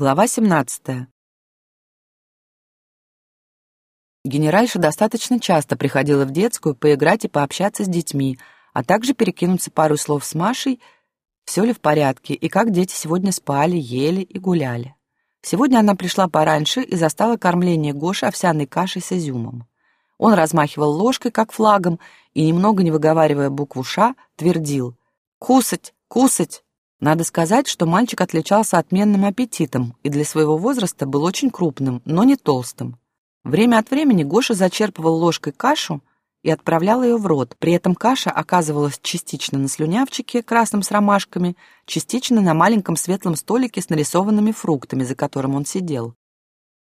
Глава 17. Генеральша достаточно часто приходила в детскую поиграть и пообщаться с детьми, а также перекинуться пару слов с Машей, все ли в порядке и как дети сегодня спали, ели и гуляли. Сегодня она пришла пораньше и застала кормление Гоши овсяной кашей с изюмом. Он размахивал ложкой, как флагом, и, немного не выговаривая букву «Ш», твердил «Кусать! Кусать!» Надо сказать, что мальчик отличался отменным аппетитом и для своего возраста был очень крупным, но не толстым. Время от времени Гоша зачерпывал ложкой кашу и отправлял ее в рот. При этом каша оказывалась частично на слюнявчике красным с ромашками, частично на маленьком светлом столике с нарисованными фруктами, за которым он сидел.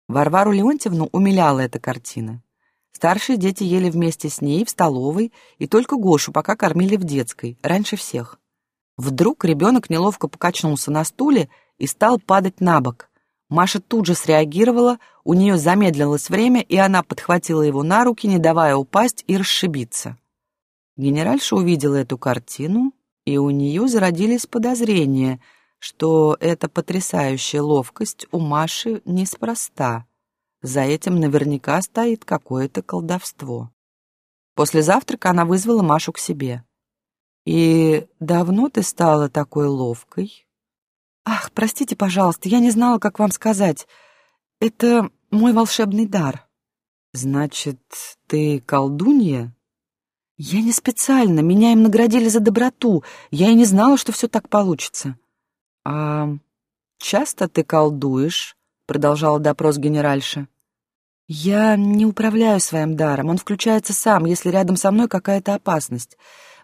Варвару Леонтьевну умиляла эта картина. Старшие дети ели вместе с ней в столовой, и только Гошу пока кормили в детской, раньше всех. Вдруг ребенок неловко покачнулся на стуле и стал падать на бок. Маша тут же среагировала, у нее замедлилось время, и она подхватила его на руки, не давая упасть и расшибиться. Генеральша увидела эту картину, и у нее зародились подозрения, что эта потрясающая ловкость у Маши неспроста. За этим наверняка стоит какое-то колдовство. После завтрака она вызвала Машу к себе. «И давно ты стала такой ловкой?» «Ах, простите, пожалуйста, я не знала, как вам сказать. Это мой волшебный дар». «Значит, ты колдунья?» «Я не специально, меня им наградили за доброту. Я и не знала, что все так получится». «А часто ты колдуешь?» — продолжала допрос генеральша. «Я не управляю своим даром. Он включается сам, если рядом со мной какая-то опасность.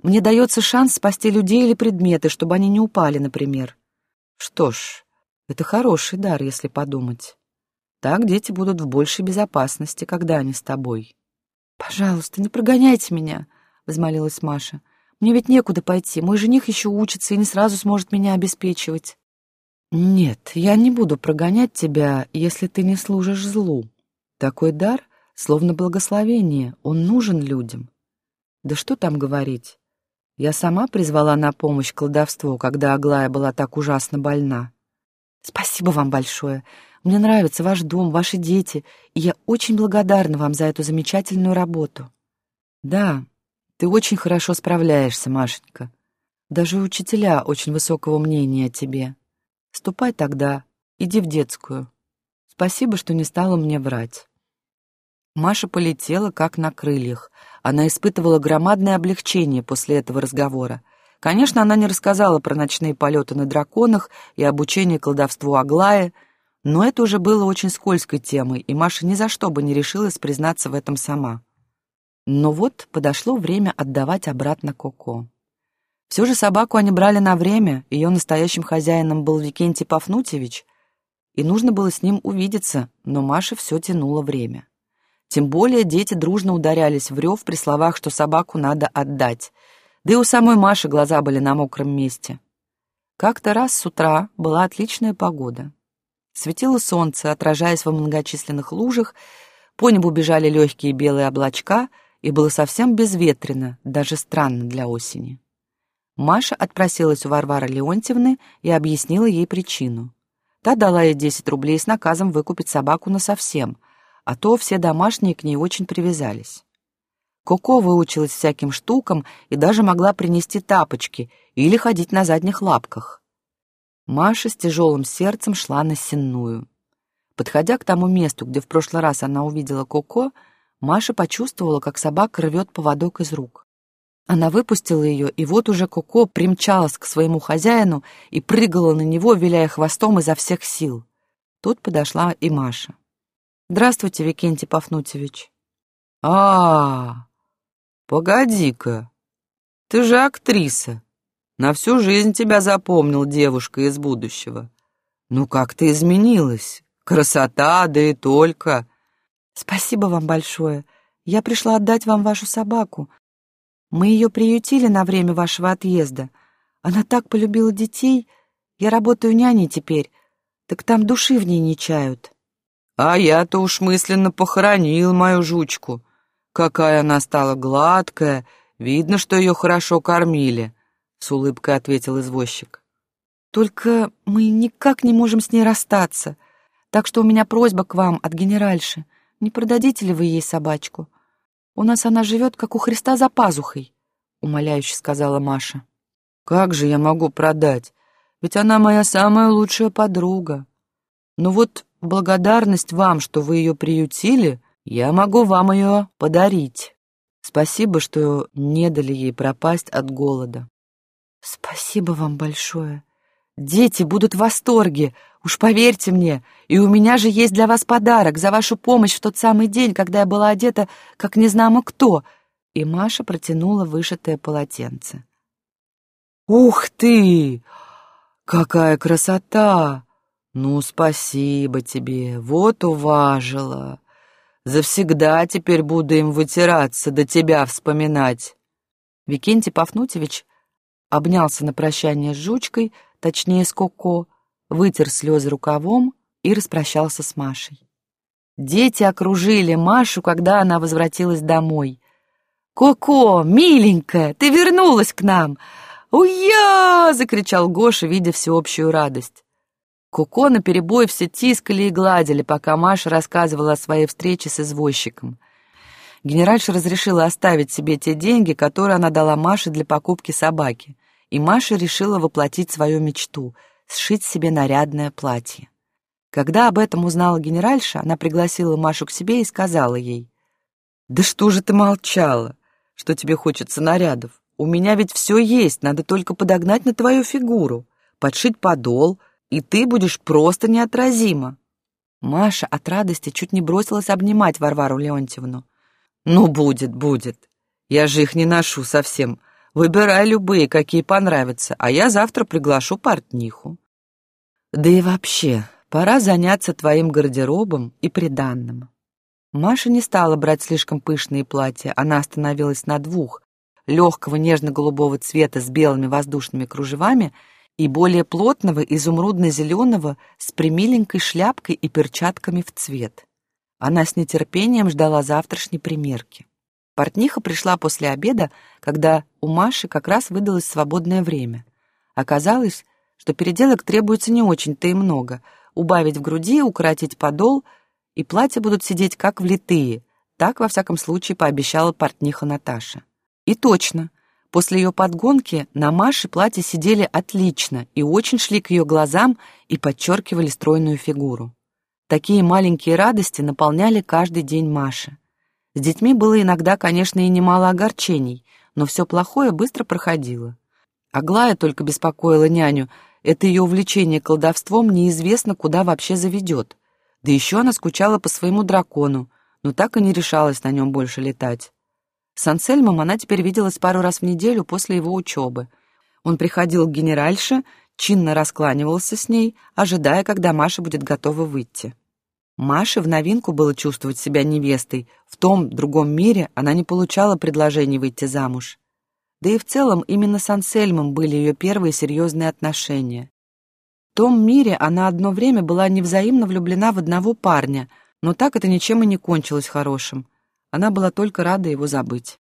Мне дается шанс спасти людей или предметы, чтобы они не упали, например. Что ж, это хороший дар, если подумать. Так дети будут в большей безопасности, когда они с тобой. «Пожалуйста, не прогоняйте меня», — взмолилась Маша. «Мне ведь некуда пойти. Мой жених еще учится и не сразу сможет меня обеспечивать». «Нет, я не буду прогонять тебя, если ты не служишь злу. Такой дар, словно благословение, он нужен людям. Да что там говорить? Я сама призвала на помощь колдовство, когда Аглая была так ужасно больна. Спасибо вам большое. Мне нравится ваш дом, ваши дети, и я очень благодарна вам за эту замечательную работу. Да, ты очень хорошо справляешься, Машенька. Даже учителя очень высокого мнения о тебе. Ступай тогда, иди в детскую. Спасибо, что не стала мне врать. Маша полетела, как на крыльях. Она испытывала громадное облегчение после этого разговора. Конечно, она не рассказала про ночные полеты на драконах и обучение колдовству Аглая, но это уже было очень скользкой темой, и Маша ни за что бы не решилась признаться в этом сама. Но вот подошло время отдавать обратно Коко. Все же собаку они брали на время, ее настоящим хозяином был Викентий Пафнутьевич, и нужно было с ним увидеться, но Маша все тянула время. Тем более дети дружно ударялись в рев при словах, что собаку надо отдать. Да и у самой Маши глаза были на мокром месте. Как-то раз с утра была отличная погода. Светило солнце, отражаясь во многочисленных лужах, по небу бежали легкие белые облачка, и было совсем безветренно, даже странно для осени. Маша отпросилась у Варвары Леонтьевны и объяснила ей причину. Та дала ей 10 рублей с наказом выкупить собаку насовсем — а то все домашние к ней очень привязались. Коко выучилась всяким штукам и даже могла принести тапочки или ходить на задних лапках. Маша с тяжелым сердцем шла на сенную. Подходя к тому месту, где в прошлый раз она увидела Коко, Маша почувствовала, как собака рвет поводок из рук. Она выпустила ее, и вот уже Коко примчалась к своему хозяину и прыгала на него, виляя хвостом изо всех сил. Тут подошла и Маша. Здравствуйте, Викентий Пафнутьевич. А, погоди-ка. Ты же актриса. На всю жизнь тебя запомнил девушка из будущего. Ну как ты изменилась? Красота, да и только. Спасибо вам большое. Я пришла отдать вам вашу собаку. Мы ее приютили на время вашего отъезда. Она так полюбила детей. Я работаю няней теперь. Так там души в ней не чают. А я-то уж мысленно похоронил мою жучку. Какая она стала гладкая, видно, что ее хорошо кормили, — с улыбкой ответил извозчик. Только мы никак не можем с ней расстаться. Так что у меня просьба к вам от генеральши. Не продадите ли вы ей собачку? У нас она живет, как у Христа за пазухой», — умоляюще сказала Маша. «Как же я могу продать? Ведь она моя самая лучшая подруга. Но вот благодарность вам, что вы ее приютили, я могу вам ее подарить. Спасибо, что не дали ей пропасть от голода». «Спасибо вам большое. Дети будут в восторге, уж поверьте мне, и у меня же есть для вас подарок за вашу помощь в тот самый день, когда я была одета, как незнамо кто». И Маша протянула вышитое полотенце. «Ух ты! Какая красота! Ну, спасибо тебе, вот уважила. Завсегда теперь буду им вытираться, до тебя вспоминать». Викентий Пафнутьевич обнялся на прощание с жучкой, точнее с Коко, вытер слезы рукавом и распрощался с Машей. Дети окружили Машу, когда она возвратилась домой. «Коко, миленькая, ты вернулась к нам!» «Уя!» — закричал Гоша, видя всеобщую радость. Коко наперебой все тискали и гладили, пока Маша рассказывала о своей встрече с извозчиком. Генеральша разрешила оставить себе те деньги, которые она дала Маше для покупки собаки и Маша решила воплотить свою мечту — сшить себе нарядное платье. Когда об этом узнала генеральша, она пригласила Машу к себе и сказала ей, «Да что же ты молчала, что тебе хочется нарядов? У меня ведь все есть, надо только подогнать на твою фигуру, подшить подол, и ты будешь просто неотразима». Маша от радости чуть не бросилась обнимать Варвару Леонтьевну. «Ну, будет, будет. Я же их не ношу совсем. Выбирай любые, какие понравятся, а я завтра приглашу портниху. Да и вообще, пора заняться твоим гардеробом и приданным. Маша не стала брать слишком пышные платья, она остановилась на двух, легкого нежно-голубого цвета с белыми воздушными кружевами и более плотного изумрудно-зеленого с примиленькой шляпкой и перчатками в цвет. Она с нетерпением ждала завтрашней примерки. Портниха пришла после обеда, когда у Маши как раз выдалось свободное время. Оказалось, что переделок требуется не очень-то и много. Убавить в груди, укоротить подол, и платья будут сидеть как влитые. Так, во всяком случае, пообещала портниха Наташа. И точно. После ее подгонки на Маше платья сидели отлично и очень шли к ее глазам и подчеркивали стройную фигуру. Такие маленькие радости наполняли каждый день Маши. С детьми было иногда, конечно, и немало огорчений, но все плохое быстро проходило. Аглая только беспокоила няню, это ее увлечение колдовством неизвестно, куда вообще заведет. Да еще она скучала по своему дракону, но так и не решалась на нем больше летать. С Ансельмом она теперь виделась пару раз в неделю после его учебы. Он приходил к генеральше, чинно раскланивался с ней, ожидая, когда Маша будет готова выйти. Маше в новинку было чувствовать себя невестой. В том другом мире она не получала предложений выйти замуж. Да и в целом именно с Ансельмом были ее первые серьезные отношения. В том мире она одно время была невзаимно влюблена в одного парня, но так это ничем и не кончилось хорошим. Она была только рада его забыть.